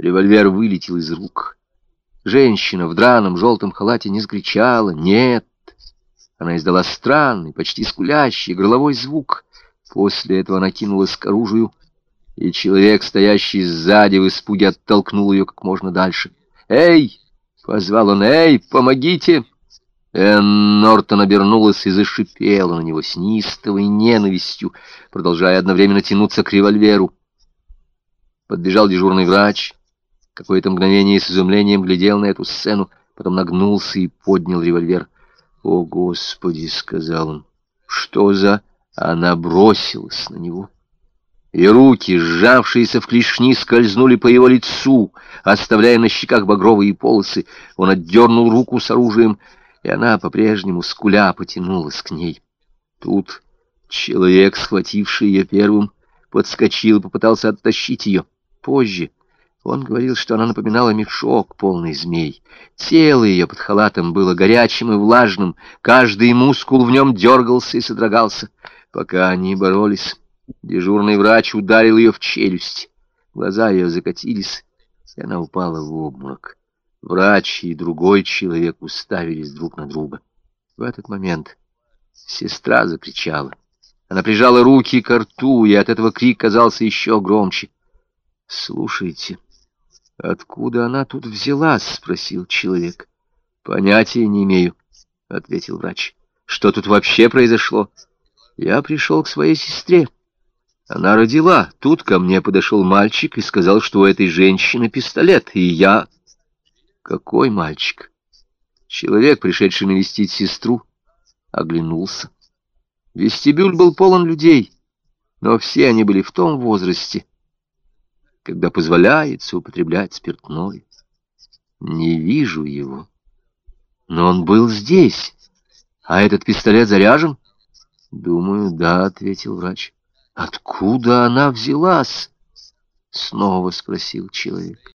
Револьвер вылетел из рук. Женщина в драном желтом халате не скричала. Нет. Она издала странный, почти скулящий горловой звук. После этого она кинулась к оружию, и человек, стоящий сзади в испуге, оттолкнул ее как можно дальше. «Эй!» — позвал он. «Эй, помогите!» Энн Нортон обернулась и зашипела на него с неистовой ненавистью, продолжая одновременно тянуться к револьверу. Подбежал дежурный врач. Какое-то мгновение с изумлением глядел на эту сцену, потом нагнулся и поднял револьвер. «О, Господи!» — сказал он. «Что за...» Она бросилась на него. И руки, сжавшиеся в клешни, скользнули по его лицу, оставляя на щеках багровые полосы. Он отдернул руку с оружием — и она по-прежнему скуля потянулась к ней. Тут человек, схвативший ее первым, подскочил и попытался оттащить ее. Позже он говорил, что она напоминала мешок, полный змей. Тело ее под халатом было горячим и влажным, каждый мускул в нем дергался и содрогался. Пока они боролись, дежурный врач ударил ее в челюсть. Глаза ее закатились, и она упала в обморок. Врач и другой человек уставились друг на друга. В этот момент сестра закричала. Она прижала руки к рту, и от этого крик казался еще громче. «Слушайте, откуда она тут взялась?» — спросил человек. «Понятия не имею», — ответил врач. «Что тут вообще произошло?» «Я пришел к своей сестре. Она родила. Тут ко мне подошел мальчик и сказал, что у этой женщины пистолет, и я какой мальчик? Человек, пришедший навестить сестру, оглянулся. Вестибюль был полон людей, но все они были в том возрасте, когда позволяется употреблять спиртное. Не вижу его. Но он был здесь. А этот пистолет заряжен? Думаю, да, ответил врач. Откуда она взялась? Снова спросил человек.